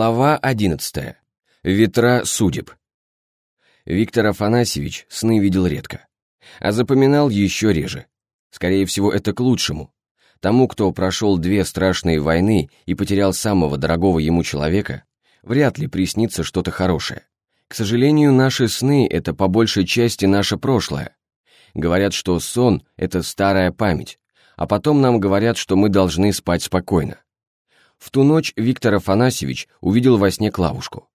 Глава 11. Ветра судеб. Виктор Афанасьевич сны видел редко, а запоминал еще реже. Скорее всего, это к лучшему. Тому, кто прошел две страшные войны и потерял самого дорогого ему человека, вряд ли приснится что-то хорошее. К сожалению, наши сны — это по большей части наше прошлое. Говорят, что сон — это старая память, а потом нам говорят, что мы должны спать спокойно. В ту ночь Виктор Афанасьевич увидел во сне Клавушку.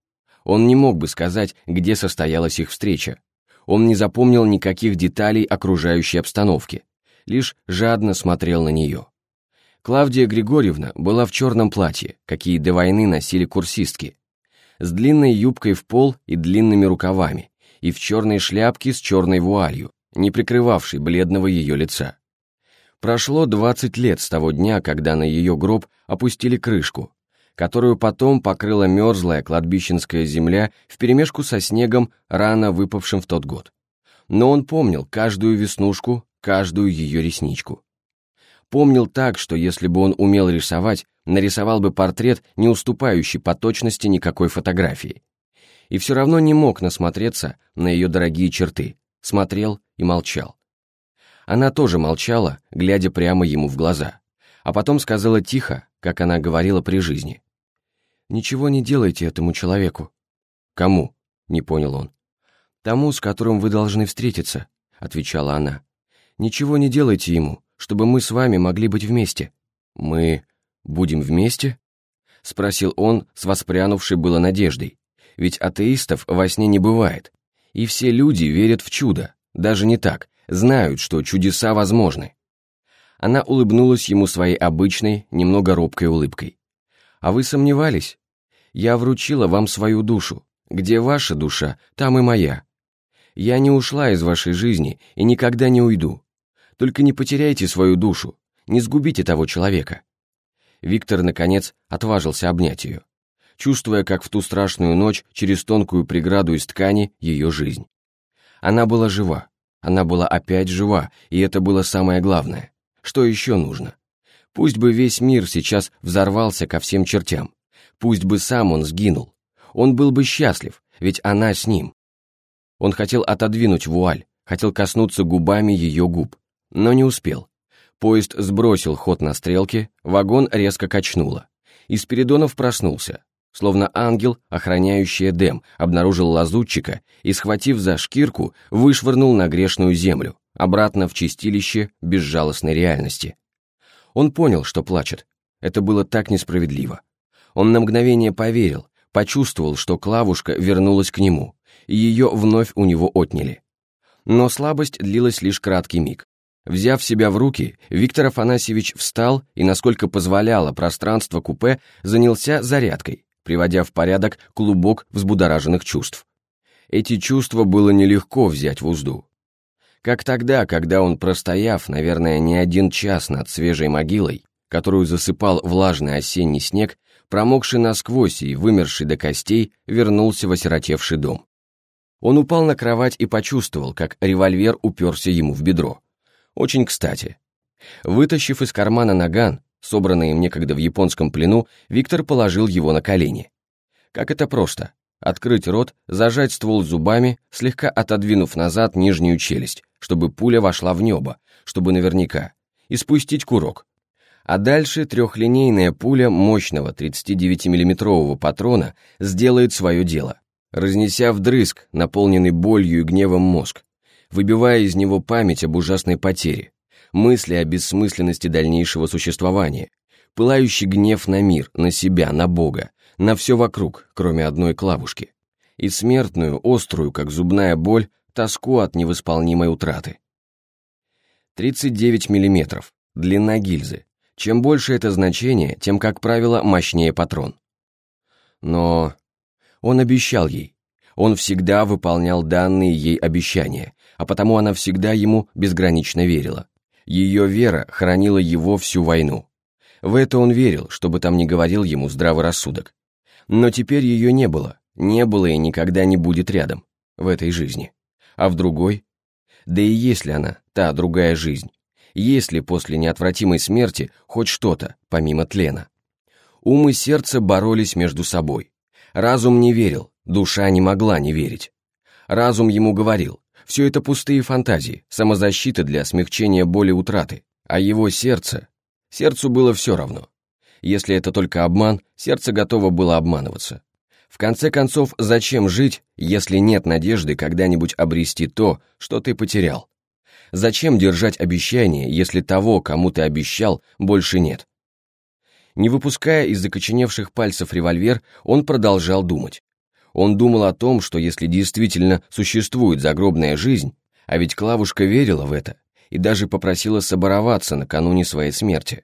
Он не мог бы сказать, где состоялась их встреча. Он не запомнил никаких деталей окружающей обстановки, лишь жадно смотрел на нее. Клавдия Григорьевна была в черном платье, какие до войны носили курсистки, с длинной юбкой в пол и длинными рукавами, и в черной шляпке с черной вуалью, не прикрывавшей бледного ее лица. Прошло 20 лет с того дня, когда на ее гроб опустили крышку, которую потом покрыла мерзлая кладбищенская земля вперемешку со снегом, рано выпавшим в тот год. Но он помнил каждую веснушку, каждую ее ресничку. Помнил так, что если бы он умел рисовать, нарисовал бы портрет, не уступающий по точности никакой фотографии. И все равно не мог насмотреться на ее дорогие черты, смотрел и молчал. Она тоже молчала, глядя прямо ему в глаза, а потом сказала тихо, как она говорила при жизни. «Ничего не делайте этому человеку». «Кому?» — не понял он. «Тому, с которым вы должны встретиться», — отвечала она. «Ничего не делайте ему, чтобы мы с вами могли быть вместе». «Мы будем вместе?» — спросил он с воспрянувшей было надеждой. Ведь атеистов во сне не бывает, и все люди верят в чудо, даже не так, знают, что чудеса возможны. Она улыбнулась ему своей обычной, немного робкой улыбкой. «А вы сомневались? Я вручила вам свою душу. Где ваша душа, там и моя. Я не ушла из вашей жизни и никогда не уйду. Только не потеряйте свою душу, не сгубите того человека». Виктор, наконец, отважился обнять ее, чувствуя, как в ту страшную ночь через тонкую преграду из ткани ее жизнь. Она была жива, она была опять жива, и это было самое главное. Что еще нужно? Пусть бы весь мир сейчас взорвался ко всем чертям. Пусть бы сам он сгинул. Он был бы счастлив, ведь она с ним. Он хотел отодвинуть вуаль, хотел коснуться губами ее губ, но не успел. Поезд сбросил ход на стрелке, вагон резко качнуло. И Спиридонов проснулся. Словно ангел, охраняющий Эдем, обнаружил лазутчика и, схватив за шкирку, вышвырнул на грешную землю, обратно в чистилище безжалостной реальности. Он понял, что плачет. Это было так несправедливо. Он на мгновение поверил, почувствовал, что Клавушка вернулась к нему, и ее вновь у него отняли. Но слабость длилась лишь краткий миг. Взяв себя в руки, Виктор Афанасьевич встал и, насколько позволяло пространство купе, занялся зарядкой, приводя в порядок клубок взбудораженных чувств. Эти чувства было нелегко взять в узду. Как тогда, когда он, простояв, наверное, не один час над свежей могилой, которую засыпал влажный осенний снег, промокший насквозь и вымерший до костей, вернулся в осиротевший дом. Он упал на кровать и почувствовал, как револьвер уперся ему в бедро. Очень кстати. Вытащив из кармана наган, собранный им некогда в японском плену, Виктор положил его на колени. Как это просто. Открыть рот, зажать ствол зубами, слегка отодвинув назад нижнюю челюсть, чтобы пуля вошла в небо, чтобы наверняка, и спустить курок. А дальше трехлинейная пуля мощного 39 миллиметрового патрона сделает свое дело, разнеся вдрызг наполненный болью и гневом мозг, выбивая из него память об ужасной потере, мысли о бессмысленности дальнейшего существования, пылающий гнев на мир, на себя, на Бога, на все вокруг, кроме одной клавушки, и смертную, острую, как зубная боль, тоску от невосполнимой утраты. 39 миллиметров, длина гильзы. Чем больше это значение, тем, как правило, мощнее патрон. Но он обещал ей. Он всегда выполнял данные ей обещания, а потому она всегда ему безгранично верила. Ее вера хранила его всю войну. В это он верил, чтобы там не говорил ему здравый рассудок. Но теперь ее не было, не было и никогда не будет рядом, в этой жизни. А в другой? Да и есть ли она, та другая жизнь? Есть ли после неотвратимой смерти хоть что-то, помимо тлена? Ум и сердце боролись между собой. Разум не верил, душа не могла не верить. Разум ему говорил, все это пустые фантазии, самозащита для смягчения боли утраты, а его сердце... Сердцу было все равно. Если это только обман, сердце готово было обманываться. В конце концов, зачем жить, если нет надежды когда-нибудь обрести то, что ты потерял? Зачем держать обещание, если того, кому ты обещал, больше нет? Не выпуская из закоченевших пальцев револьвер, он продолжал думать. Он думал о том, что если действительно существует загробная жизнь, а ведь Клавушка верила в это и даже попросила собороваться накануне своей смерти.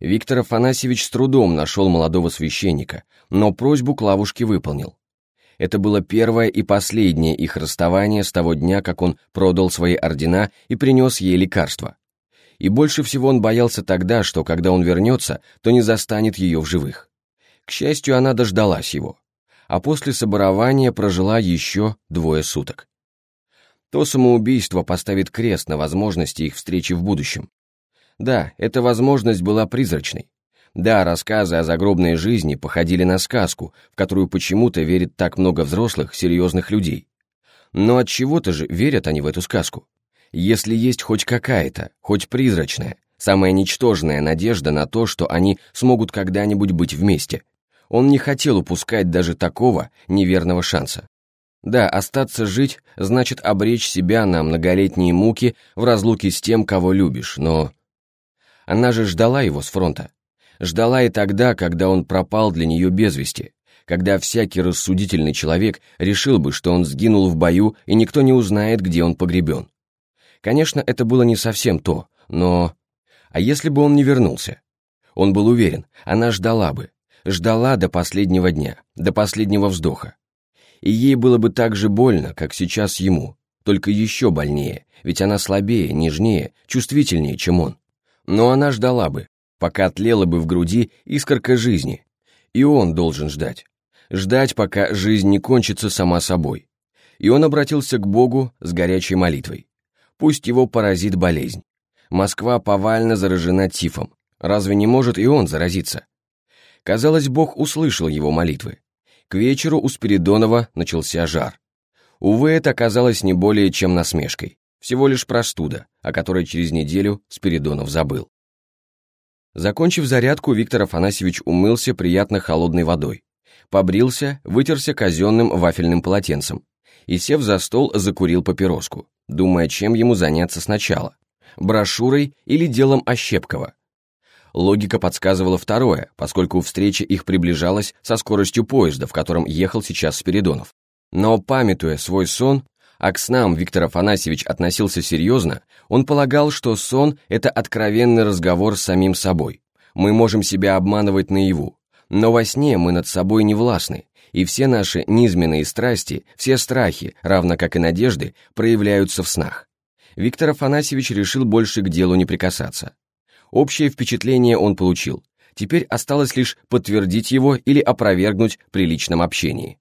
Виктор Афанасьевич с трудом нашел молодого священника, но просьбу Клавушки выполнил. Это было первое и последнее их расставание с того дня, как он продал свои ордена и принес ей лекарства. И больше всего он боялся тогда, что когда он вернется, то не застанет ее в живых. К счастью, она дождалась его, а после соборования прожила еще двое суток. То самоубийство поставит крест на возможности их встречи в будущем. Да, эта возможность была призрачной, да, рассказы о загробной жизни походили на сказку, в которую почему-то верит так много взрослых, серьезных людей. Но от чего-то же верят они в эту сказку. Если есть хоть какая-то, хоть призрачная, самая ничтожная надежда на то, что они смогут когда-нибудь быть вместе, он не хотел упускать даже такого неверного шанса. Да, остаться жить значит обречь себя на многолетние муки в разлуке с тем, кого любишь, но... Она же ждала его с фронта. Ждала и тогда, когда он пропал для нее без вести, когда всякий рассудительный человек решил бы, что он сгинул в бою и никто не узнает, где он погребен. Конечно, это было не совсем то, но... А если бы он не вернулся? Он был уверен, она ждала бы, ждала до последнего дня, до последнего вздоха. И ей было бы так же больно, как сейчас ему, только еще больнее, ведь она слабее, нежнее, чувствительнее, чем он. Но она ждала бы, пока тлела бы в груди искорка жизни. И он должен ждать. Ждать, пока жизнь не кончится сама собой. И он обратился к Богу с горячей молитвой. Пусть его поразит болезнь. Москва повально заражена тифом. Разве не может и он заразиться? Казалось, Бог услышал его молитвы. К вечеру у Спиридонова начался жар. Увы, это оказалось не более чем насмешкой. Всего лишь простуда, о которой через неделю Спиридонов забыл. Закончив зарядку, Виктор Афанасьевич умылся приятно холодной водой. Побрился, вытерся казенным вафельным полотенцем. И, сев за стол, закурил папироску, думая, чем ему заняться сначала. Брошюрой или делом Ощепкова. Логика подсказывала второе, поскольку встреча их приближалась со скоростью поезда, в котором ехал сейчас Спиридонов. Но, памятуя свой сон, а к снам Виктор Афанасьевич относился серьезно, он полагал, что сон – это откровенный разговор с самим собой. Мы можем себя обманывать наяву, но во сне мы над собой не властны, и все наши низменные страсти, все страхи, равно как и надежды, проявляются в снах. Виктор Афанасьевич решил больше к делу не прикасаться. Общее впечатление он получил. Теперь осталось лишь подтвердить его или опровергнуть при личном общении.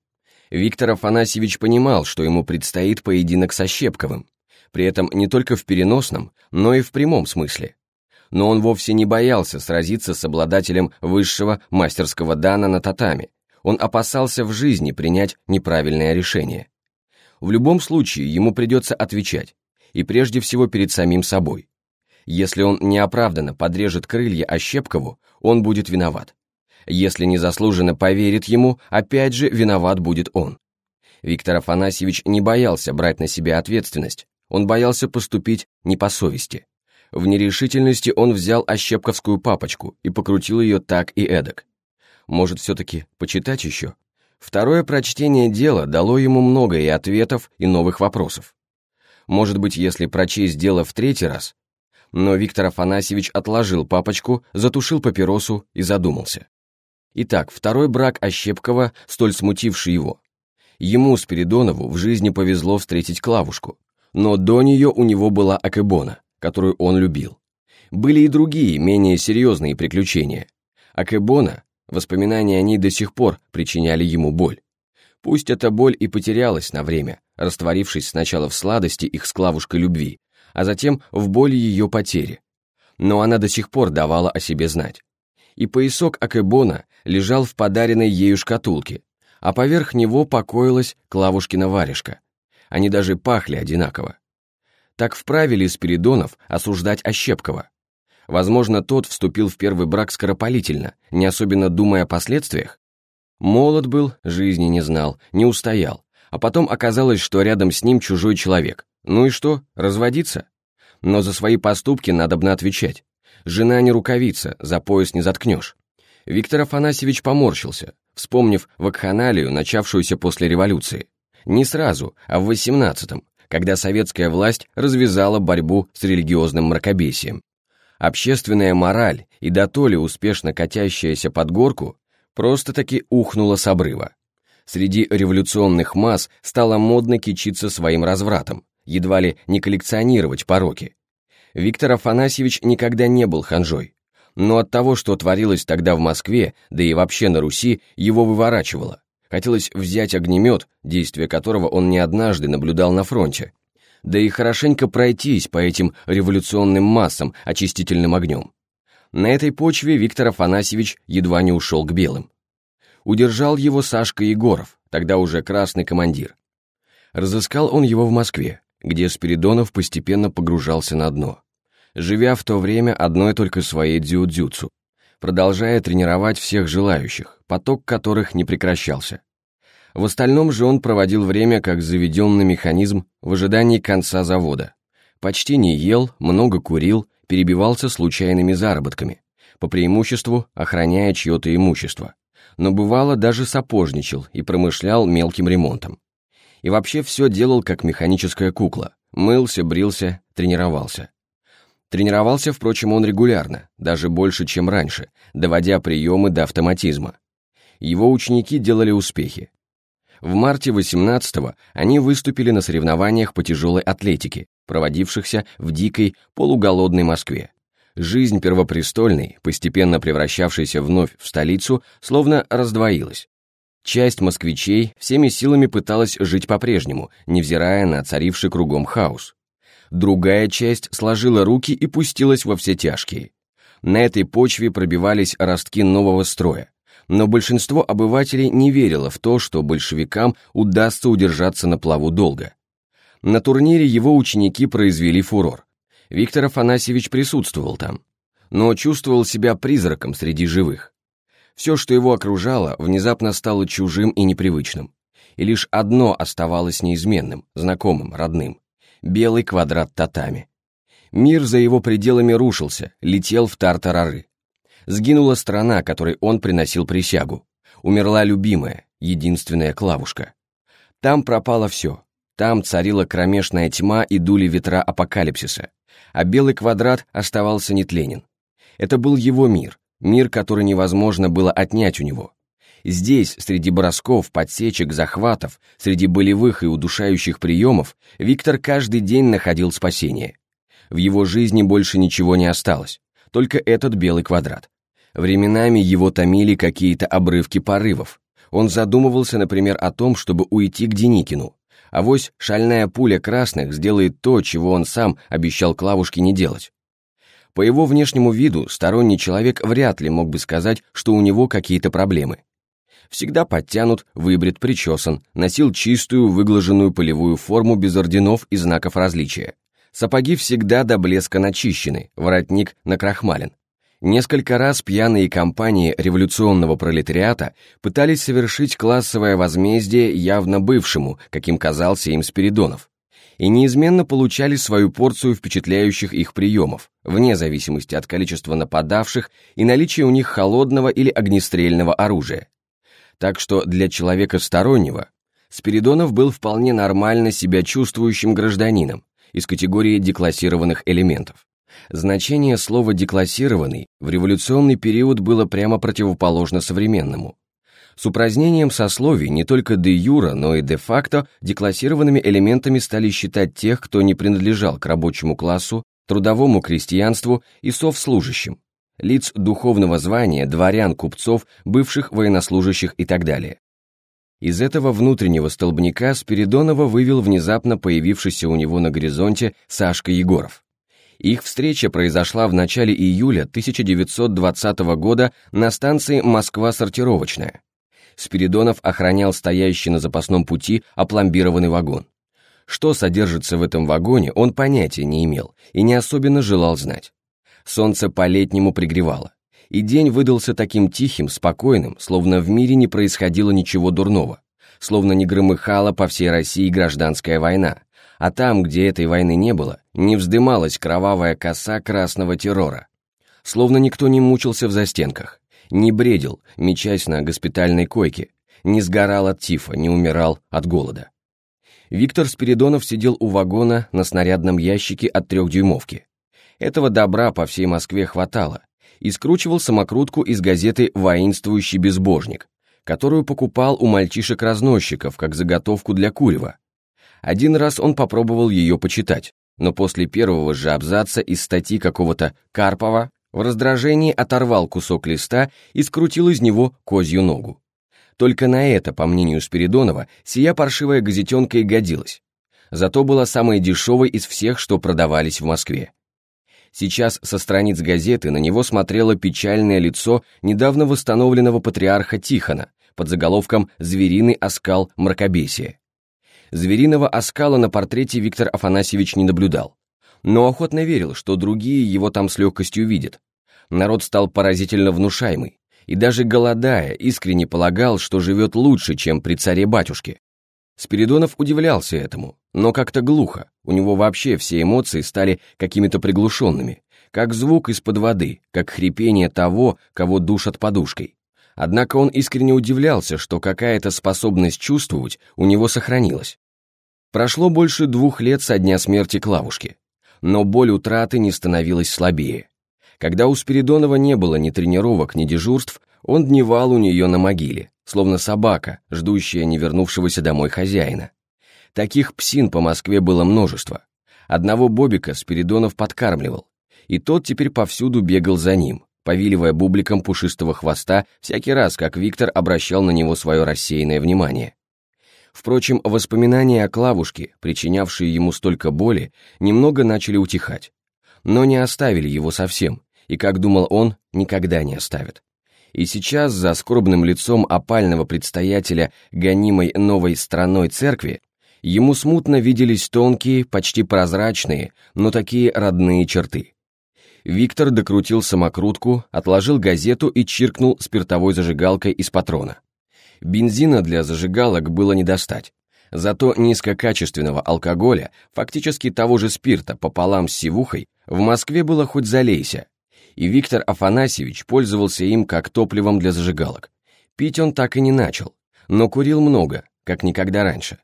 Виктор Афанасьевич понимал, что ему предстоит поединок со Щепковым, при этом не только в переносном, но и в прямом смысле. Но он вовсе не боялся сразиться с обладателем высшего мастерского дана на татами, он опасался в жизни принять неправильное решение. В любом случае ему придется отвечать, и прежде всего перед самим собой. Если он неоправданно подрежет крылья Ощепкову, он будет виноват. Если незаслуженно поверит ему, опять же виноват будет он. Виктор Афанасьевич не боялся брать на себя ответственность, он боялся поступить не по совести. В нерешительности он взял ощепковскую папочку и покрутил ее так и эдак. Может, все-таки почитать еще? Второе прочтение дела дало ему много и ответов, и новых вопросов. Может быть, если прочесть дело в третий раз? Но Виктор Афанасьевич отложил папочку, затушил папиросу и задумался. Итак, второй брак Ощепкова, столь смутивший его. Ему, Спиридонову, в жизни повезло встретить Клавушку, но до нее у него была Акебона, которую он любил. Были и другие, менее серьезные приключения. Акебона, воспоминания о ней до сих пор причиняли ему боль. Пусть эта боль и потерялась на время, растворившись сначала в сладости их с Клавушкой любви, а затем в боли ее потери. Но она до сих пор давала о себе знать и поясок Акебона лежал в подаренной ею шкатулке, а поверх него покоилась Клавушкина варежка. Они даже пахли одинаково. Так вправе ли Спиридонов осуждать Ощепкова? Возможно, тот вступил в первый брак скоропалительно, не особенно думая о последствиях. Молод был, жизни не знал, не устоял, а потом оказалось, что рядом с ним чужой человек. Ну и что, разводиться? Но за свои поступки надобно отвечать. Жена не рукавица, за пояс не заткнешь. Виктор Афанасьевич поморщился, вспомнив вакханалию, начавшуюся после революции. Не сразу, а в 18-м, когда советская власть развязала борьбу с религиозным мракобесием. Общественная мораль и дотоле успешно катящаяся под горку просто-таки ухнула с обрыва. Среди революционных масс стало модно кичиться своим развратом, едва ли не коллекционировать пороки. Виктор Афанасьевич никогда не был ханжой, но от того, что творилось тогда в Москве, да и вообще на Руси, его выворачивало. Хотелось взять огнемет, действие которого он не однажды наблюдал на фронте, да и хорошенько пройтись по этим революционным массам очистительным огнем. На этой почве Виктор Афанасьевич едва не ушел к белым. Удержал его Сашка Егоров, тогда уже красный командир. Разыскал он его в Москве, где Спиридонов постепенно погружался на дно, живя в то время одной только своей дзюдзюцу, продолжая тренировать всех желающих, поток которых не прекращался. В остальном же он проводил время как заведенный механизм в ожидании конца завода. Почти не ел, много курил, перебивался случайными заработками, по преимуществу охраняя чье-то имущество. Но бывало даже сапожничал и промышлял мелким ремонтом. И вообще все делал как механическая кукла. Мылся, брился, тренировался. Тренировался, впрочем, он регулярно, даже больше, чем раньше, доводя приемы до автоматизма. Его ученики делали успехи. В марте 18-го они выступили на соревнованиях по тяжелой атлетике, проводившихся в дикой, полуголодной Москве. Жизнь первопрестольной, постепенно превращавшейся вновь в столицу, словно раздвоилась. Часть москвичей всеми силами пыталась жить по-прежнему, невзирая на царивший кругом хаос. Другая часть сложила руки и пустилась во все тяжкие. На этой почве пробивались ростки нового строя, но большинство обывателей не верило в то, что большевикам удастся удержаться на плаву долго. На турнире его ученики произвели фурор. Виктор Афанасьевич присутствовал там, но чувствовал себя призраком среди живых. Все, что его окружало, внезапно стало чужим и непривычным. И лишь одно оставалось неизменным, знакомым, родным. Белый квадрат татами. Мир за его пределами рушился, летел в тартарары. Сгинула страна, которой он приносил присягу. Умерла любимая, единственная Клавушка. Там пропало все. Там царила кромешная тьма и дули ветра апокалипсиса. А белый квадрат оставался нетленен. Это был его мир, мир, который невозможно было отнять у него. Здесь, среди бросков, подсечек, захватов, среди болевых и удушающих приемов, Виктор каждый день находил спасение. В его жизни больше ничего не осталось, только этот белый квадрат. Временами его томили какие-то обрывки порывов. Он задумывался, например, о том, чтобы уйти к Деникину. Авось шальная пуля красных сделает то, чего он сам обещал Клавушке не делать. По его внешнему виду сторонний человек вряд ли мог бы сказать, что у него какие-то проблемы. Всегда подтянут, выбрит, причесан, носил чистую, выглаженную полевую форму без орденов и знаков различия. Сапоги всегда до блеска начищены, воротник накрахмален. Несколько раз пьяные компании революционного пролетариата пытались совершить классовое возмездие явно бывшему, каким казался им Спиридонов, и неизменно получали свою порцию впечатляющих их приемов, вне зависимости от количества нападавших и наличия у них холодного или огнестрельного оружия. Так что для человека стороннего Спиридонов был вполне нормально себя чувствующим гражданином из категории деклассированных элементов. Значение слова «деклассированный» в революционный период было прямо противоположно современному. С упразднением сословий не только де юра, но и де факто деклассированными элементами стали считать тех, кто не принадлежал к рабочему классу, трудовому крестьянству и совслужащим, лиц духовного звания, дворян, купцов, бывших военнослужащих и так далее. Из этого внутреннего столбняка Спиридонова вывел внезапно появившийся у него на горизонте Сашка Егоров. Их встреча произошла в начале июля 1920 года на станции «Москва-сортировочная». Спиридонов охранял стоящий на запасном пути опломбированный вагон. Что содержится в этом вагоне, он понятия не имел и не особенно желал знать. Солнце по-летнему пригревало, и день выдался таким тихим, спокойным, словно в мире не происходило ничего дурного, словно не громыхала по всей России гражданская война, а там, где этой войны не было, не вздымалась кровавая коса красного террора. Словно никто не мучился в застенках, не бредил, мечась на госпитальной койке, не сгорал от тифа, не умирал от голода. Виктор Спиридонов сидел у вагона на снарядном ящике от трехдюймовки. Этого добра по всей Москве хватало, и скручивал самокрутку из газеты «Воинствующий безбожник», которую покупал у мальчишек-разносчиков как заготовку для курева. Один раз он попробовал ее почитать, но после первого же абзаца из статьи какого-то Карпова в раздражении оторвал кусок листа и скрутил из него козью ногу. Только на это, по мнению Спиридонова, сия паршивая газетенка и годилась. Зато была самой дешевой из всех, что продавались в Москве. Сейчас со страниц газеты на него смотрело печальное лицо недавно восстановленного патриарха Тихона под заголовком «Звериный оскал мракобесия». Звериного оскала на портрете Виктор Афанасьевич не наблюдал, но охотно верил, что другие его там с легкостью видят. Народ стал поразительно внушаемый, и даже голодая, искренне полагал, что живет лучше, чем при царе-батюшке. Спиридонов удивлялся этому, но как-то глухо, у него вообще все эмоции стали какими-то приглушенными, как звук из-под воды, как хрипение того, кого душат подушкой. Однако он искренне удивлялся, что какая-то способность чувствовать у него сохранилась. Прошло больше двух лет со дня смерти Клавушки, но боль утраты не становилась слабее. Когда у Спиридонова не было ни тренировок, ни дежурств, он дневал у нее на могиле, словно собака, ждущая не вернувшегося домой хозяина. Таких псин по Москве было множество. Одного Бобика Спиридонов подкармливал, и тот теперь повсюду бегал за ним, повиливая бубликом пушистого хвоста всякий раз, как Виктор обращал на него свое рассеянное внимание. Впрочем, воспоминания о Клавушке, причинявшие ему столько боли, немного начали утихать. Но не оставили его совсем, и, как думал он, никогда не оставят и сейчас за скорбным лицом опального предстоятеля гонимой новой страной церкви ему смутно виделись тонкие, почти прозрачные, но такие родные черты. Виктор докрутил самокрутку, отложил газету и чиркнул спиртовой зажигалкой из патрона. Бензина для зажигалок было не достать. Зато низкокачественного алкоголя, фактически того же спирта пополам с сивухой, в Москве было хоть залейся, и Виктор Афанасьевич пользовался им как топливом для зажигалок. Пить он так и не начал, но курил много, как никогда раньше.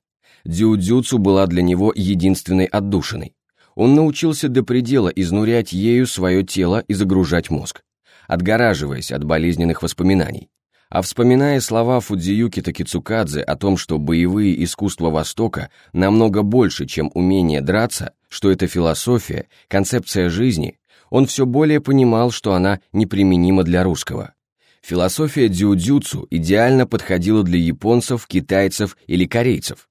Дзюдзюцу была для него единственной отдушиной. Он научился до предела изнурять ею свое тело и загружать мозг, отгораживаясь от болезненных воспоминаний. А вспоминая слова Фудзиюки Такицукадзе о том, что боевые искусства Востока намного больше, чем умение драться, что это философия, концепция жизни, он все более понимал, что она неприменима для русского. Философия дзюдзюцу идеально подходила для японцев, китайцев или корейцев,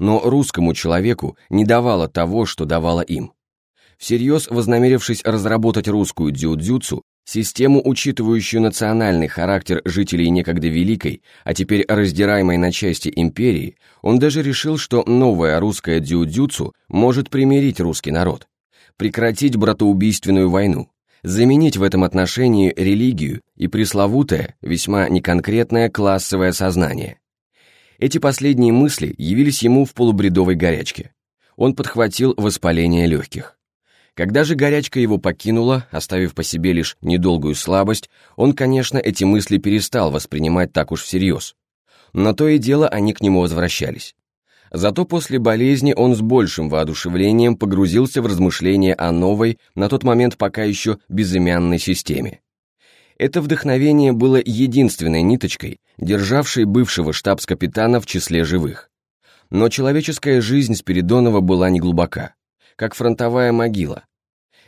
но русскому человеку не давала того, что давала им. Всерьез вознамерившись разработать русскую дзюдзюцу, систему, учитывающую национальный характер жителей некогда великой, а теперь раздираемой на части империи, он даже решил, что новая русская дзюдзюцу может примирить русский народ прекратить братоубийственную войну, заменить в этом отношении религию и пресловутое, весьма неконкретное классовое сознание. Эти последние мысли явились ему в полубредовой горячке. Он подхватил воспаление легких. Когда же горячка его покинула, оставив по себе лишь недолгую слабость, он, конечно, эти мысли перестал воспринимать так уж всерьез. Но то и дело они к нему возвращались. Зато после болезни он с большим воодушевлением погрузился в размышления о новой, на тот момент пока еще безымянной системе. Это вдохновение было единственной ниточкой, державшей бывшего штабс-капитана в числе живых. Но человеческая жизнь Спиридонова была неглубока, как фронтовая могила.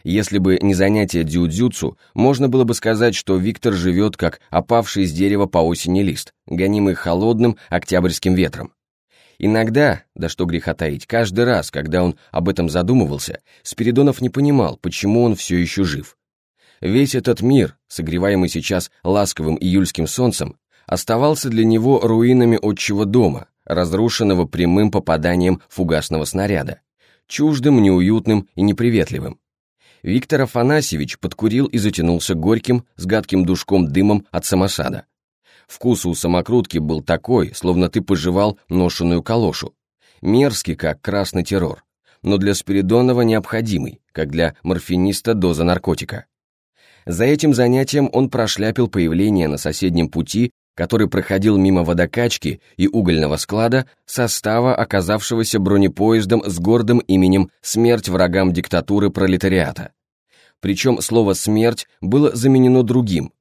Если бы не занятие дзюдзюцу, можно было бы сказать, что Виктор живет как опавший с дерева по осени лист, гонимый холодным октябрьским ветром. Иногда, да что греха таить, каждый раз, когда он об этом задумывался, Спиридонов не понимал, почему он все еще жив. Весь этот мир, согреваемый сейчас ласковым июльским солнцем, оставался для него руинами отчего дома, разрушенного прямым попаданием фугасного снаряда, чуждым, неуютным и неприветливым. Виктор Афанасьевич подкурил и затянулся горьким, с гадким душком дымом от самосада. Вкус у самокрутки был такой, словно ты пожевал ношеную калошу. Мерзкий, как красный террор, но для Спиридонова необходимый, как для морфиниста доза наркотика. За этим занятием он прошляпил появление на соседнем пути, который проходил мимо водокачки и угольного склада, состава, оказавшегося бронепоездом с гордым именем «Смерть врагам диктатуры пролетариата». Причем слово «смерть» было заменено другим,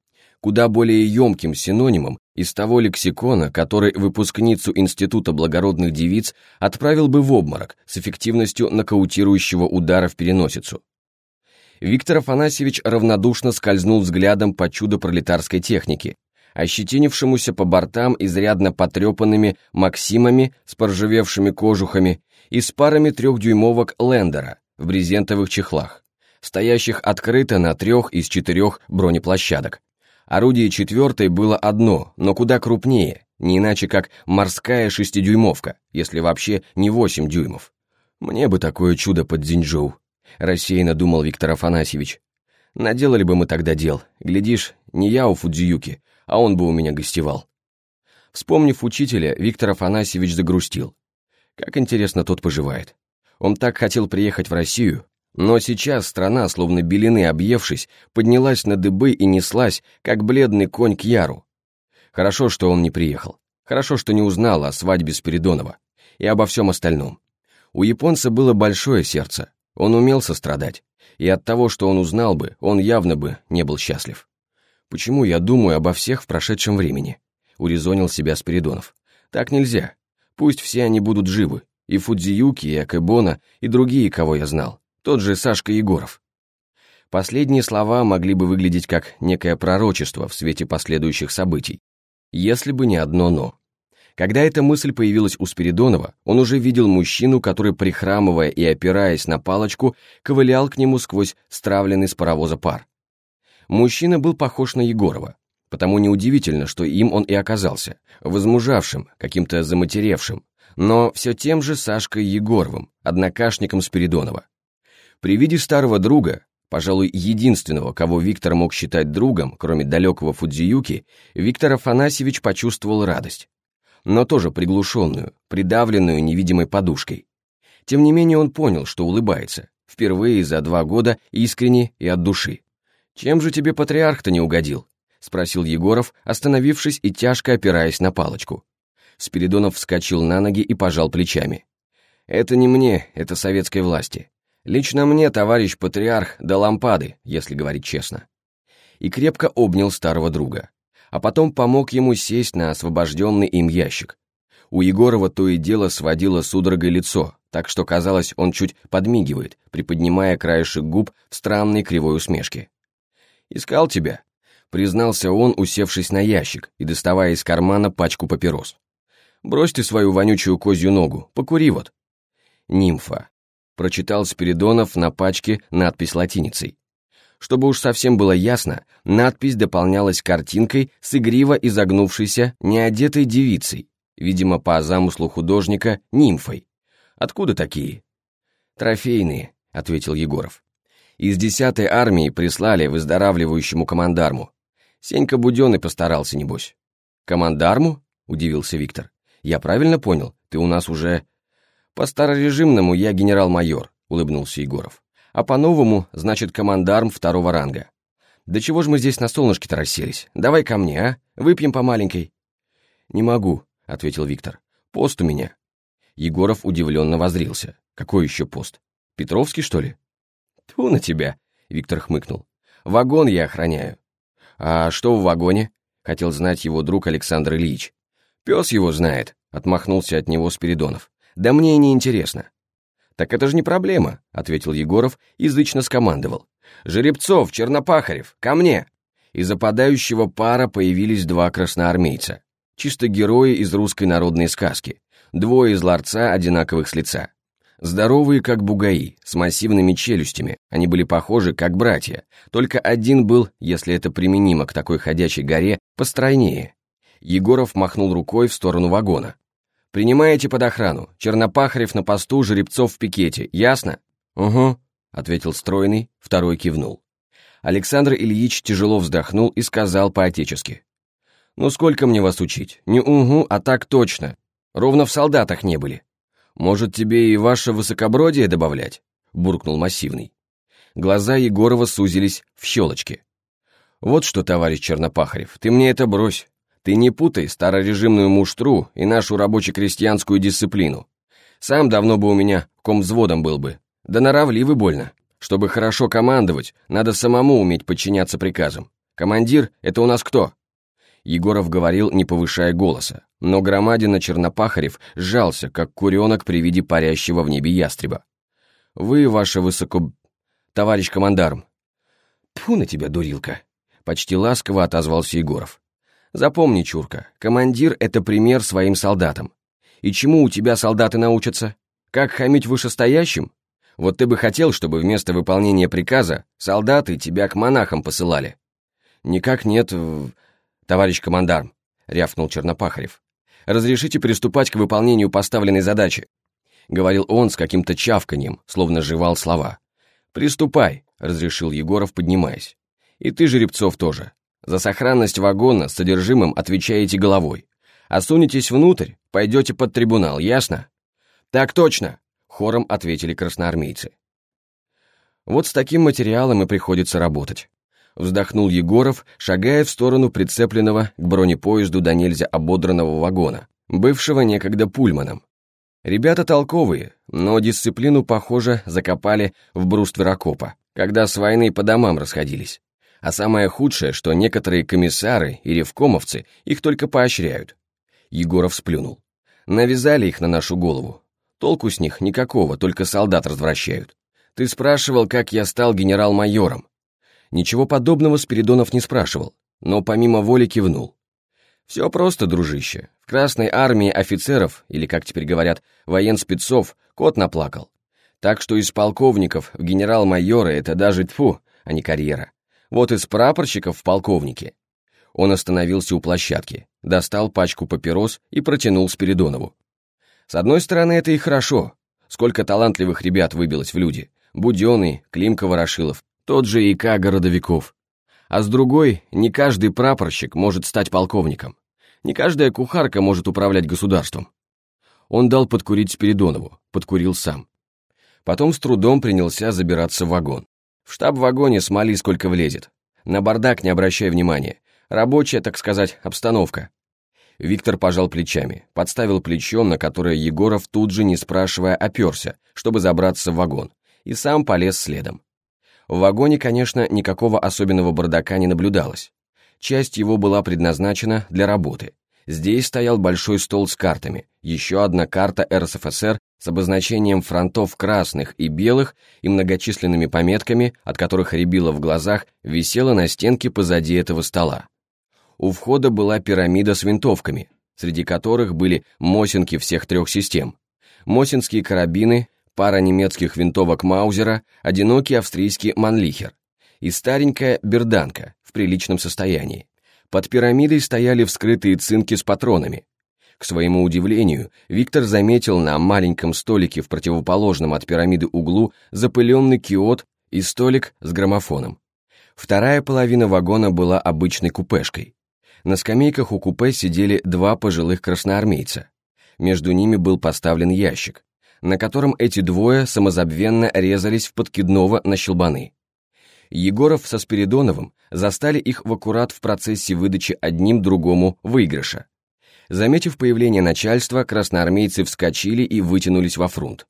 куда более емким синонимом из того лексикона, который выпускницу Института благородных девиц отправил бы в обморок с эффективностью нокаутирующего удара в переносицу. Виктор Афанасьевич равнодушно скользнул взглядом по чудо пролетарской техники, ощетинившемуся по бортам изрядно потрепанными «Максимами» с поржевевшими кожухами и с парами трехдюймовок «Лендера» в брезентовых чехлах, стоящих открыто на трех из четырех бронеплощадок. Орудие четвертой было одно, но куда крупнее, не иначе как морская шестидюймовка, если вообще не восемь дюймов. «Мне бы такое чудо под Дзиньчжоу», — рассеянно думал Виктор Афанасьевич. «Наделали бы мы тогда дел. Глядишь, не я у Фудзиюки, а он бы у меня гостевал». Вспомнив учителя, Виктор Афанасьевич загрустил. Как интересно тот поживает. Он так хотел приехать в Россию, но сейчас страна, словно белины объевшись, поднялась на дыбы и неслась, как бледный конь к яру. Хорошо, что он не приехал. Хорошо, что не узнал о свадьбе Спиридонова и обо всем остальном. У японца было большое сердце, он умел сострадать, и от того, что он узнал бы, он явно бы не был счастлив. «Почему я думаю обо всех в прошедшем времени?» — урезонил себя Спиридонов. «Так нельзя. Пусть все они будут живы, и Фудзиюки, и Акебона, и другие, кого я знал тот же Сашка Егоров. Последние слова могли бы выглядеть как некое пророчество в свете последующих событий, если бы не одно «но». Когда эта мысль появилась у Спиридонова, он уже видел мужчину, который, прихрамывая и опираясь на палочку, ковылял к нему сквозь стравленный с паровоза пар. Мужчина был похож на Егорова, потому неудивительно, что им он и оказался, возмужавшим, каким-то заматеревшим, но все тем же Сашкой Егоровым, однокашником Спиридонова. При виде старого друга, пожалуй, единственного, кого Виктор мог считать другом, кроме далекого Фудзиюки, Виктор Афанасьевич почувствовал радость. Но тоже приглушенную, придавленную невидимой подушкой. Тем не менее он понял, что улыбается, впервые за два года искренне и от души. «Чем же тебе патриарх-то не угодил?» — спросил Егоров, остановившись и тяжко опираясь на палочку. Спиридонов вскочил на ноги и пожал плечами. «Это не мне, это советской власти. Лично мне, товарищ патриарх, до лампады, если говорить честно. И крепко обнял старого друга. А потом помог ему сесть на освобожденный им ящик. У Егорова то и дело сводило судорогой лицо, так что казалось, он чуть подмигивает, приподнимая краешек губ в странной кривой усмешке. «Искал тебя», — признался он, усевшись на ящик и доставая из кармана пачку папирос. «Брось ты свою вонючую козью ногу, покури вот». Нимфа, прочитал Спиридонов на пачке надпись латиницей. Чтобы уж совсем было ясно, надпись дополнялась картинкой с игриво изогнувшейся, неодетой девицей, видимо, по замыслу художника, нимфой. Откуда такие? Трофейные, ответил Егоров. Из десятой армии прислали выздоравливающему командарму. Сенька Буденный постарался, небось. Командарму? Удивился Виктор. Я правильно понял? Ты у нас уже «По старорежимному я генерал-майор», — улыбнулся Егоров. «А по-новому, значит, командарм второго ранга. Да чего ж мы здесь на солнышке-то? Давай ко мне, а? Выпьем по маленькой». «Не могу», — ответил Виктор. «Пост у меня». Егоров удивленно возрился. «Какой еще пост? Петровский, что ли?» «Тьфу на тебя», — Виктор хмыкнул. «Вагон я охраняю». «А что в вагоне?» — хотел знать его друг Александр Ильич. «Пес его знает», — отмахнулся от него Спиридонов. Да мне и не интересно. Так это же не проблема, ответил Егоров и язычно скомандовал. Жеребцов, Чернопахарев, ко мне! Из опадающего пара появились два красноармейца. Чисто герои из русской народной сказки. Двое из ларца одинаковых с лица. Здоровые, как бугаи, с массивными челюстями, они были похожи, как братья, только один был, если это применимо к такой ходячей горе, постройнее. Егоров махнул рукой в сторону вагона. «Принимаете под охрану. Чернопахарев на посту, Жеребцов в пикете. Ясно?» «Угу», — ответил стройный, второй кивнул. Александр Ильич тяжело вздохнул и сказал по-отечески. «Ну сколько мне вас учить? Не угу, а так точно. Ровно в солдатах не были. Может, тебе и ваше высокобродие добавлять?» буркнул массивный. Глаза Егорова сузились в щелочки. «Вот что, товарищ Чернопахарев, ты мне это брось. Ты не путай старорежимную муштру и нашу рабоче-крестьянскую дисциплину. Сам давно бы у меня комвзводом был бы. Да наравливы больно. Чтобы хорошо командовать, надо самому уметь подчиняться приказам. Командир — это у нас кто?» Егоров говорил, не повышая голоса, но громадина Чернопахарев сжался, как куренок при виде парящего в небе ястреба. «Вы, ваше высоко... товарищ командарм». «Тьфу на тебя, дурилка!» — почти ласково отозвался Егоров. Запомни, Чурка, командир — это пример своим солдатам. И чему у тебя солдаты научатся? Как хамить вышестоящим? Вот ты бы хотел, чтобы вместо выполнения приказа солдаты тебя к монахам посылали. Никак нет, товарищ командарм, рявкнул Чернопахарев. Разрешите приступать к выполнению поставленной задачи. Говорил он с каким-то чавканьем, словно жевал слова. «Приступай», — разрешил Егоров, поднимаясь. «И ты, Жеребцов, тоже. За сохранность вагона с содержимым отвечаете головой. А сунетесь внутрь, пойдете под трибунал, ясно? Так точно, хором ответили красноармейцы. Вот с таким материалом и приходится работать. Вздохнул Егоров, шагая в сторону прицепленного к бронепоезду до нельзя ободранного вагона, бывшего некогда пульманом. Ребята толковые, но дисциплину, похоже, закопали в бруствер окопа, когда с войны по домам расходились. А самое худшее, что некоторые комиссары и ревкомовцы их только поощряют. Егоров сплюнул. Навязали их на нашу голову. Толку с них никакого, только солдат развращают. Ты спрашивал, как я стал генерал-майором. Ничего подобного Спиридонов не спрашивал, но помимо воли кивнул. Все просто, дружище. В Красной армии офицеров, или, как теперь говорят, военспецов, кот наплакал. Так что из полковников в генерал-майоры это даже тьфу, а не карьера. Вот из прапорщиков в полковнике. Он остановился у площадки, достал пачку папирос и протянул Спиридонову. С одной стороны, это и хорошо. Сколько талантливых ребят выбилось в люди. Буденный, Климка Ворошилов, тот же ИК Городовиков. А с другой, не каждый прапорщик может стать полковником. Не каждая кухарка может управлять государством. Он дал подкурить Спиридонову, подкурил сам. Потом с трудом принялся забираться в вагон. В штаб-вагоне смоли сколько влезет. На бардак не обращай внимания. Рабочая, так сказать, обстановка. Виктор пожал плечами, подставил плечо, на которое Егоров тут же, не спрашивая, оперся, чтобы забраться в вагон, и сам полез следом. В вагоне, конечно, никакого особенного бардака не наблюдалось. Часть его была предназначена для работы. Здесь стоял большой стол с картами, еще одна карта РСФСР с обозначением фронтов красных и белых и многочисленными пометками, от которых рябило в глазах, висела на стенке позади этого стола. У входа была пирамида с винтовками, среди которых были мосинки всех трех систем. Мосинские карабины, пара немецких винтовок Маузера, одинокий австрийский Манлихер и старенькая берданка в приличном состоянии. Под пирамидой стояли вскрытые цинки с патронами, к своему удивлению, Виктор заметил на маленьком столике в противоположном от пирамиды углу запыленный киот и столик с граммофоном. Вторая половина вагона была обычной купешкой. На скамейках у купе сидели два пожилых красноармейца. Между ними был поставлен ящик, на котором эти двое самозабвенно резались в подкидного на щелбаны. Егоров со Спиридоновым застали их в аккурат в процессе выдачи одним другому выигрыша. Заметив появление начальства, красноармейцы вскочили и вытянулись во фронт.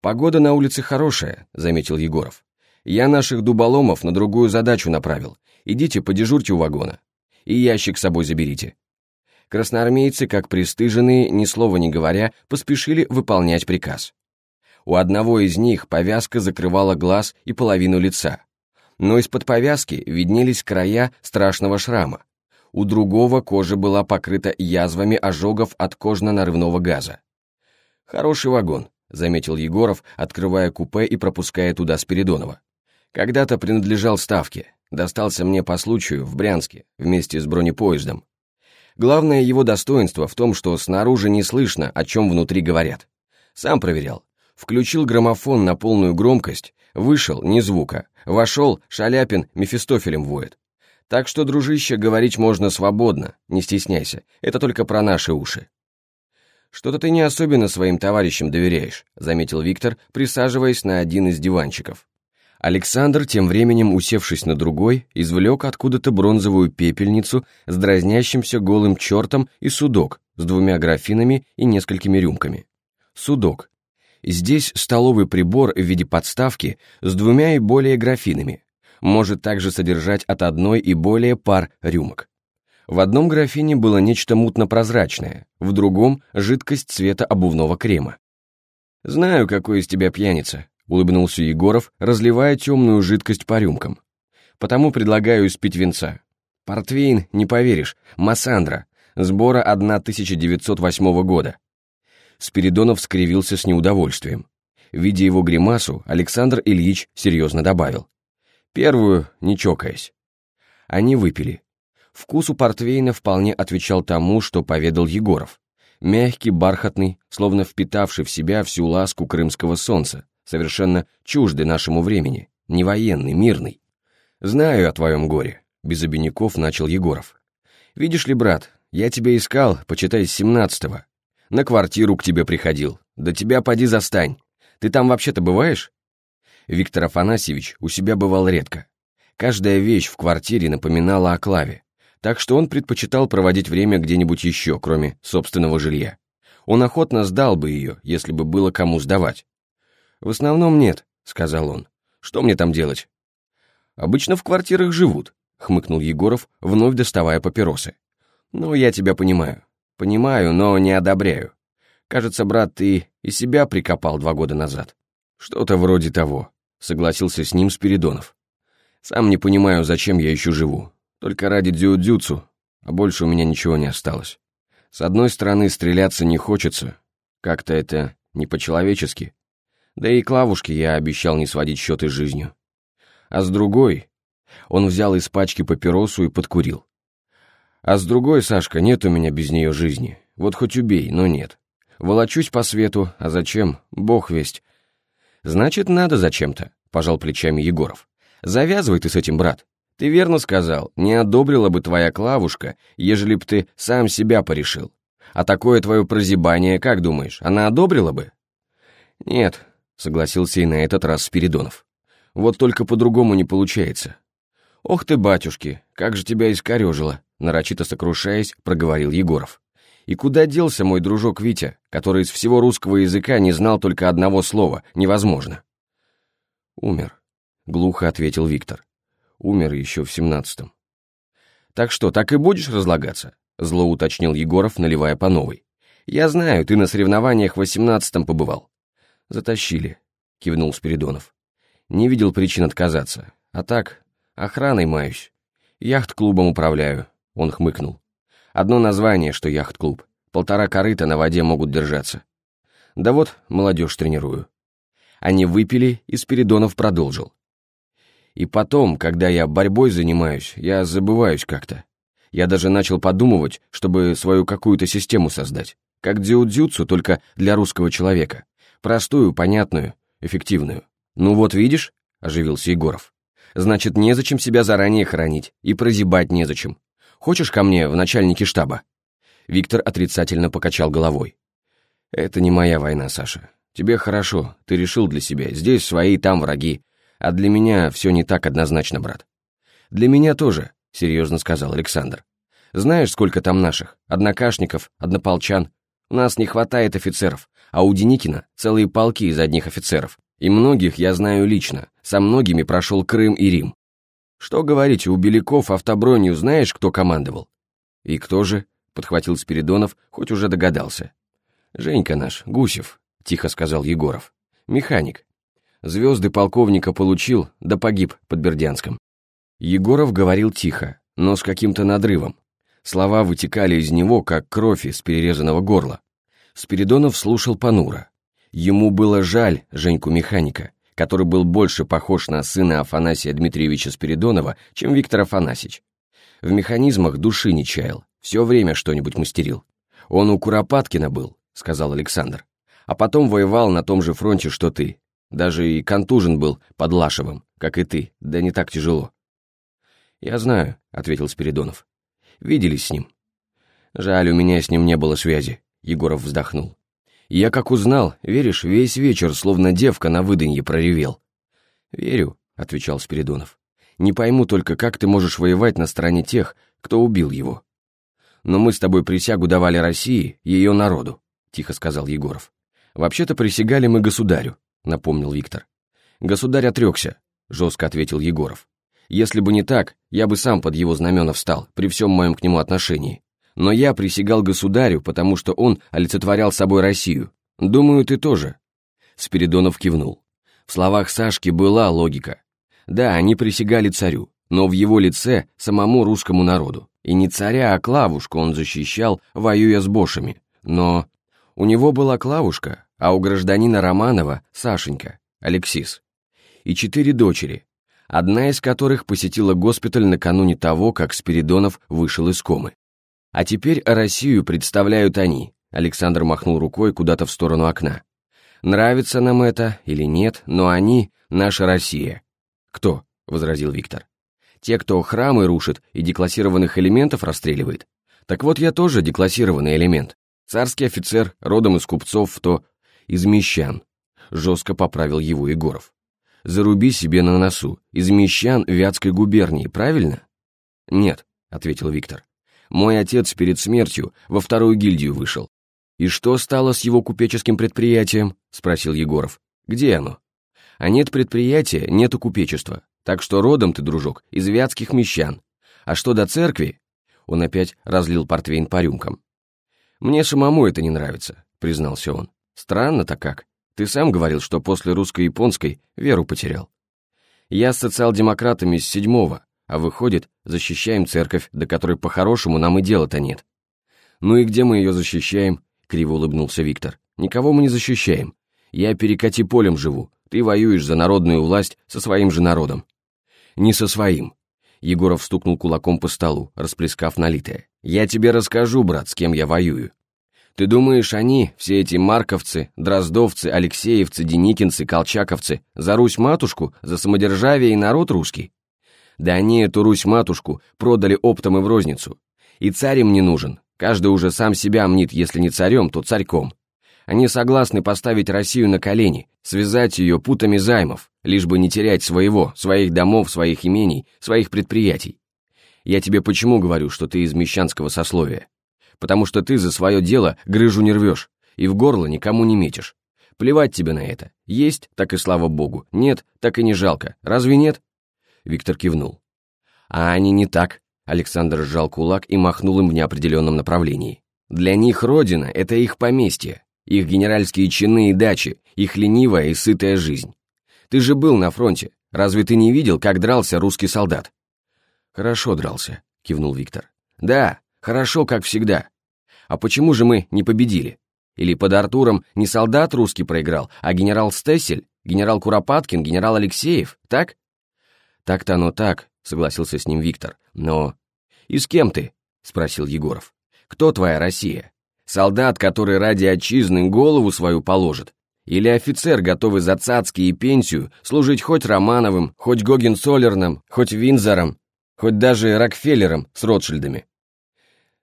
«Погода на улице хорошая», — заметил Егоров. «Я наших дуболомов на другую задачу направил. Идите, подежурьте у вагона. И ящик с собой заберите». Красноармейцы, как пристыженные, ни слова не говоря, поспешили выполнять приказ. У одного из них повязка закрывала глаз и половину лица. Но из-под повязки виднелись края страшного шрама, У другого кожа была покрыта язвами ожогов от кожно-нарывного газа. «Хороший вагон», — заметил Егоров, открывая купе и пропуская туда Спиридонова. «Когда-то принадлежал Ставке, достался мне по случаю в Брянске вместе с бронепоездом. Главное его достоинство в том, что снаружи не слышно, о чем внутри говорят. Сам проверял. Включил граммофон на полную громкость, вышел, ни звука. Вошел, Шаляпин Мефистофелем воет. Так что, дружище, говорить можно свободно, не стесняйся, это только про наши уши. «Что-то ты не особенно своим товарищам доверяешь», заметил Виктор, присаживаясь на один из диванчиков. Александр, тем временем усевшись на другой, извлек откуда-то бронзовую пепельницу с дразнящимся голым чертом и судок с двумя графинами и несколькими рюмками. Судок. Здесь столовый прибор в виде подставки с двумя и более графинами, может также содержать от одной и более пар рюмок. В одном графине было нечто мутно-прозрачное, в другом — жидкость цвета обувного крема. «Знаю, какой из тебя пьяница», — улыбнулся Егоров, разливая темную жидкость по рюмкам. «Потому предлагаю испить венца. Портвейн, не поверишь, Массандра, сбора 1908 года». Спиридонов скривился с неудовольствием. Видя его гримасу, Александр Ильич серьезно добавил. Первую, не чокаясь. Они выпили. Вкус у портвейна вполне отвечал тому, что поведал Егоров. Мягкий, бархатный, словно впитавший в себя всю ласку крымского солнца, совершенно чуждый нашему времени, не военный, мирный. «Знаю о твоем горе», — без обиняков начал Егоров. «Видишь ли, брат, я тебя искал, почитай, с семнадцатого. На квартиру к тебе приходил. Да тебя поди застань. Ты там вообще-то бываешь?» Виктор Афанасьевич у себя бывал редко. Каждая вещь в квартире напоминала о Клаве, так что он предпочитал проводить время где-нибудь еще, кроме собственного жилья. Он охотно сдал бы ее, если бы было кому сдавать. «В основном нет», — сказал он. «Что мне там делать?» «Обычно в квартирах живут», — хмыкнул Егоров, вновь доставая папиросы. «Ну, я тебя понимаю. Понимаю, но не одобряю. Кажется, брат, ты и себя прикопал два года назад». «Что-то вроде того», согласился с ним Спиридонов. Сам не понимаю, зачем я еще живу. Только ради дзюдзюцу, а больше у меня ничего не осталось. С одной стороны, стреляться не хочется, как-то это не по-человечески. Да и Клавушке я обещал не сводить счеты с жизнью. А с другой... Он взял из пачки папиросу и подкурил. А с другой, Сашка, нет у меня без нее жизни. Вот хоть убей, но нет. Волочусь по свету, а зачем? Бог весть. «Значит, надо зачем-то», — пожал плечами Егоров. «Завязывай ты с этим, брат. Ты верно сказал, не одобрила бы твоя Клавушка, ежели б ты сам себя порешил. А такое твое прозябание, как думаешь, она одобрила бы?» «Нет», — согласился и на этот раз Спиридонов. «Вот только по-другому не получается». «Ох ты, батюшки, как же тебя искорежило», — нарочито сокрушаясь, проговорил Егоров. И куда делся мой дружок Витя, который из всего русского языка не знал только одного слова «невозможно»? «Умер», — глухо ответил Виктор. «Умер еще в семнадцатом». «Так что, так и будешь разлагаться?» — зло уточнил Егоров, наливая по новой. «Я знаю, ты на соревнованиях в восемнадцатом побывал». «Затащили», — кивнул Спиридонов. «Не видел причин отказаться. А так, охраной маюсь. Яхт-клубом управляю», — он хмыкнул. Одно название, что яхт-клуб. Полтора корыта на воде могут держаться. Да вот, молодежь тренирую. Они выпили, и Спиридонов продолжил. И потом, когда я борьбой занимаюсь, я забываюсь как-то. Я даже начал подумывать, чтобы свою какую-то систему создать. Как дзюдзюцу, только для русского человека. Простую, понятную, эффективную. «Ну вот видишь», — оживился Егоров. «Значит, незачем себя заранее хранить, и прозябать незачем. Хочешь ко мне в начальнике штаба?» Виктор отрицательно покачал головой. «Это не моя война, Саша. Тебе хорошо, ты решил для себя. Здесь свои, там враги. А для меня все не так однозначно, брат». «Для меня тоже», — серьезно сказал Александр. «Знаешь, сколько там наших? Однокашников, однополчан. У нас не хватает офицеров, а у Деникина целые полки из одних офицеров. И многих я знаю лично, со многими прошел Крым и Рим. Что говорить, у Беляков автобронью знаешь, кто командовал? И кто же? Подхватил Спиридонов, хоть уже догадался. Женька наш, Гусев, тихо сказал Егоров. Механик. Звезды полковника получил, да погиб под Бердянском. Егоров говорил тихо, но с каким-то надрывом. Слова вытекали из него, как кровь из перерезанного горла. Спиридонов слушал понуро. Ему было жаль Женьку-механика, который был больше похож на сына Афанасия Дмитриевича Спиридонова, чем Виктор Афанасьевич. В механизмах души не чаял, все время что-нибудь мастерил. Он у Куропаткина был, сказал Александр. А потом воевал на том же фронте, что ты. Даже и контужен был под Лашевым, как и ты, да не так тяжело. «Я знаю», — ответил Спиридонов. «Виделись с ним». «Жаль, у меня с ним не было связи», — Егоров вздохнул. «Я как узнал, веришь, весь вечер, словно девка на выданье проревел». «Верю», — отвечал Спиридонов. «Не пойму только, как ты можешь воевать на стороне тех, кто убил его». «Но мы с тобой присягу давали России, ее народу», — тихо сказал Егоров. «Вообще-то присягали мы государю», — напомнил Виктор. «Государь отрекся», — жестко ответил Егоров. «Если бы не так, я бы сам под его знамена встал, при всем моем к нему отношении. Но я присягал государю, потому что он олицетворял собой Россию. Думаю, ты тоже». Спиридонов кивнул. В словах Сашки была логика. Да, они присягали царю, но в его лице самому русскому народу. И не царя, а Клавушку он защищал, воюя с бошами. Но у него была Клавушка, а у гражданина Романова Сашенька, Алексис. И четыре дочери, одна из которых посетила госпиталь накануне того, как Спиридонов вышел из комы. А теперь Россию представляют они, Александр махнул рукой куда-то в сторону окна. Нравится нам это или нет, но они — наша Россия. Кто? — возразил Виктор. Те, кто храмы рушит и деклассированных элементов расстреливает. Так вот я тоже деклассированный элемент. Царский офицер, родом из купцов, то из мещан. Жестко поправил его Егоров. Заруби себе на носу. Из мещан Вятской губернии, правильно? Нет, ответил Виктор. Мой отец перед смертью во вторую гильдию вышел. И что стало с его купеческим предприятием? Спросил Егоров. Где оно? А нет предприятия, нету купечества. Так что родом ты, дружок, из вятских мещан. А что до церкви? Он опять разлил портвейн по рюмкам. Мне самому это не нравится, признался он. Странно-то как. Ты сам говорил, что после русско-японской веру потерял. Я с социал-демократами с седьмого, а выходит, защищаем церковь, до которой по-хорошему нам и дела-то нет. Ну и где мы ее защищаем? Криво улыбнулся Виктор. Никого мы не защищаем. Я перекати полем живу, ты воюешь за народную власть со своим же народом. Не со своим. Егоров стукнул кулаком по столу, расплескав налитое. Я тебе расскажу, брат, с кем я воюю. Ты думаешь, они, все эти марковцы, дроздовцы, алексеевцы, деникинцы, колчаковцы, за Русь-матушку, за самодержавие и народ русский? Да они эту Русь-матушку продали оптом и в розницу. И царь им не нужен. Каждый уже сам себя мнит, если не царем, то царьком. Они согласны поставить Россию на колени, связать ее путами займов, лишь бы не терять своего, своих домов, своих имений, своих предприятий. Я тебе почему говорю, что ты из мещанского сословия? Потому что ты за свое дело грыжу не рвешь и в горло никому не метишь. Плевать тебе на это. Есть, так и слава богу. Нет, так и не жалко. Разве нет? Виктор кивнул. А они не так. Александр сжал кулак и махнул им в неопределенном направлении. Для них родина — это их поместье, их генеральские чины и дачи, их ленивая и сытая жизнь. Ты же был на фронте, разве ты не видел, как дрался русский солдат? Хорошо дрался, кивнул Виктор. Да, хорошо, как всегда. А почему же мы не победили? Или под Артуром не солдат русский проиграл, а генерал Стессель, генерал Куропаткин, генерал Алексеев, так? Так-то оно так, согласился с ним Виктор, но... И с кем ты? Спросил Егоров. Кто твоя Россия? Солдат, который ради отчизны голову свою положит? Или офицер, готовый за цацки и пенсию служить хоть Романовым, хоть Гогенцоллерном, хоть Винзором, хоть даже Рокфеллером с Ротшильдами?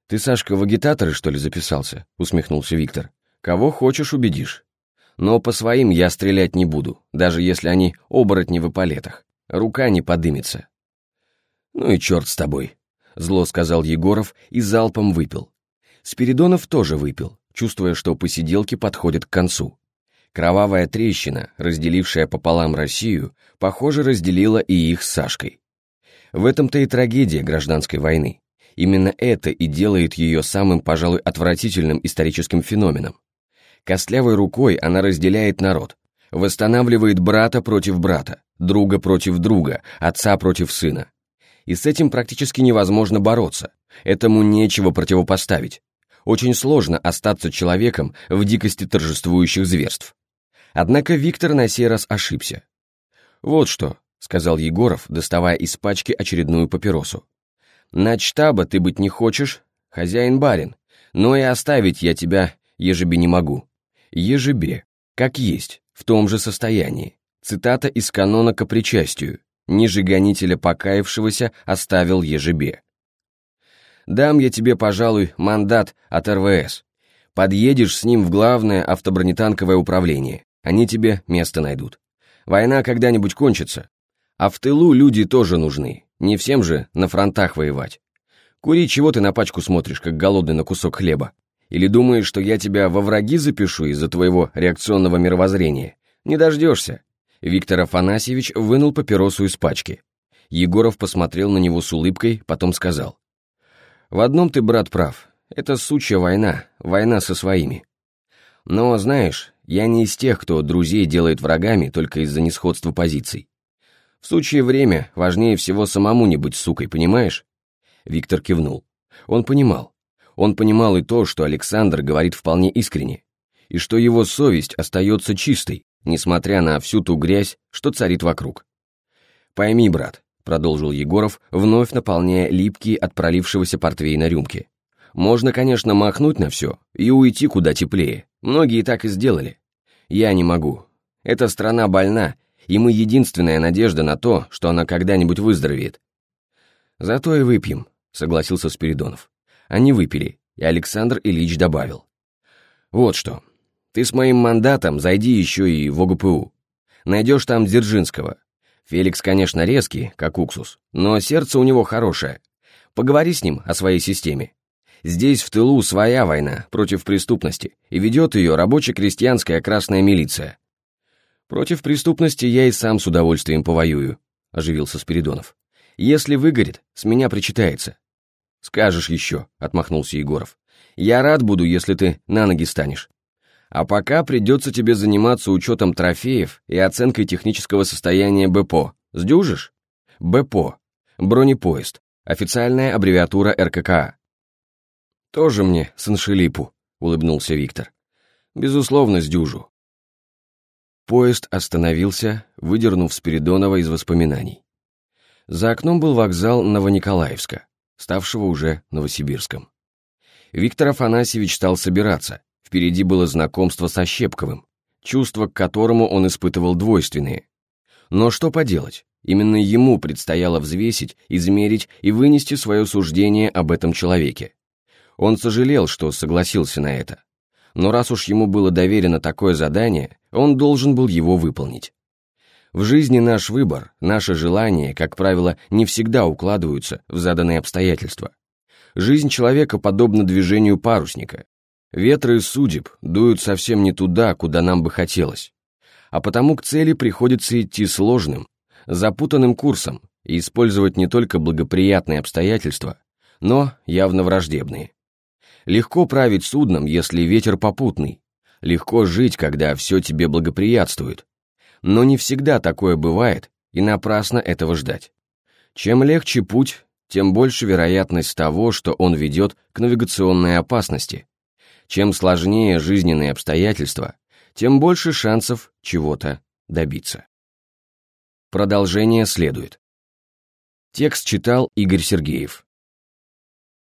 «Ты, Сашка, в агитаторы, что ли, записался?» — усмехнулся Виктор. «Кого хочешь, убедишь. Но по своим я стрелять не буду, даже если они оборотни в эполетах. Рука не подымется». «Ну и черт с тобой», — зло сказал Егоров и залпом выпил. Спиридонов тоже выпил, чувствуя, что посиделки подходят к концу. Кровавая трещина, разделившая пополам Россию, похоже, разделила и их с Сашкой. В этом-то и трагедия гражданской войны. Именно это и делает ее самым, пожалуй, отвратительным историческим феноменом. Костлявой рукой она разделяет народ, восстанавливает брата против брата, друга против друга, отца против сына. И с этим практически невозможно бороться, Этому нечего противопоставить. Очень сложно остаться человеком в дикости торжествующих зверств. Однако Виктор на сей раз ошибся. «Вот что», — сказал Егоров, доставая из пачки очередную папиросу. «На штаба ты быть не хочешь, хозяин-барин, но и оставить я тебя ежебе не могу. Ежебе, как есть, в том же состоянии. Цитата из канона к причастию. Ниже гонителя покаявшегося оставил ежебе. Дам я тебе, пожалуй, мандат от РВС. Подъедешь с ним в главное автобронетанковое управление. Они тебе место найдут. Война когда-нибудь кончится. А в тылу люди тоже нужны. Не всем же на фронтах воевать. Кури, чего ты на пачку смотришь, как голодный на кусок хлеба? Или думаешь, что я тебя во враги запишу из-за твоего реакционного мировоззрения? Не дождешься. Виктор Афанасьевич вынул папиросу из пачки. Егоров посмотрел на него с улыбкой, потом сказал. «В одном ты, брат, прав. Это сучья война, война со своими. Но, знаешь, я не из тех, кто друзей делает врагами только из-за несходства позиций. В сучье время важнее всего самому не быть сукой, понимаешь?» Виктор кивнул. Он понимал. Он понимал и то, что Александр говорит вполне искренне, и что его совесть остается чистой, несмотря на всю ту грязь, что царит вокруг. «Пойми, брат», — продолжил Егоров, вновь наполняя липкие от пролившегося портвейна рюмки. «Можно, конечно, махнуть на все и уйти куда теплее. Многие так и сделали. Я не могу. Эта страна больна, и мы единственная надежда на то, что она когда-нибудь выздоровеет». «Зато и выпьем», — согласился Спиридонов. Они выпили, и Александр Ильич добавил. «Вот что, ты с моим мандатом зайди еще и в ОГПУ. Найдешь там Дзержинского. Феликс, конечно, резкий, как уксус, но сердце у него хорошее. Поговори с ним о своей системе. Здесь в тылу своя война против преступности, и ведет ее рабоче-крестьянская красная милиция. Против преступности я и сам с удовольствием повоюю, оживился Спиридонов. Если выгорит, с меня причитается. «Скажешь еще», — отмахнулся Егоров. «Я рад буду, если ты на ноги станешь. А пока придется тебе заниматься учетом трофеев и оценкой технического состояния БПО. Сдюжишь?» БПО. Бронепоезд. Официальная аббревиатура РККА. «Тоже мне саншелипу», — улыбнулся Виктор. «Безусловно, сдюжу». Поезд остановился, выдернув Спиридонова из воспоминаний. За окном был вокзал Новониколаевска ставшего уже Новосибирском. Виктор Афанасьевич стал собираться. Впереди было знакомство со Щепковым, чувства к которому он испытывал двойственные. Но что поделать? Именно ему предстояло взвесить, измерить и вынести свое суждение об этом человеке. Он сожалел, что согласился на это. Но раз уж ему было доверено такое задание, он должен был его выполнить. В жизни наш выбор, наши желания, как правило, не всегда укладываются в заданные обстоятельства. Жизнь человека подобна движению парусника. Ветры судеб дуют совсем не туда, куда нам бы хотелось. А потому к цели приходится идти сложным, запутанным курсом и использовать не только благоприятные обстоятельства, но явно враждебные. Легко править судном, если ветер попутный. Легко жить, когда все тебе благоприятствует. Но не всегда такое бывает, и напрасно этого ждать. Чем легче путь, тем больше вероятность того, что он ведет к навигационной опасности. Чем сложнее жизненные обстоятельства, тем больше шансов чего-то добиться. Продолжение следует. Текст читал Игорь Сергеев.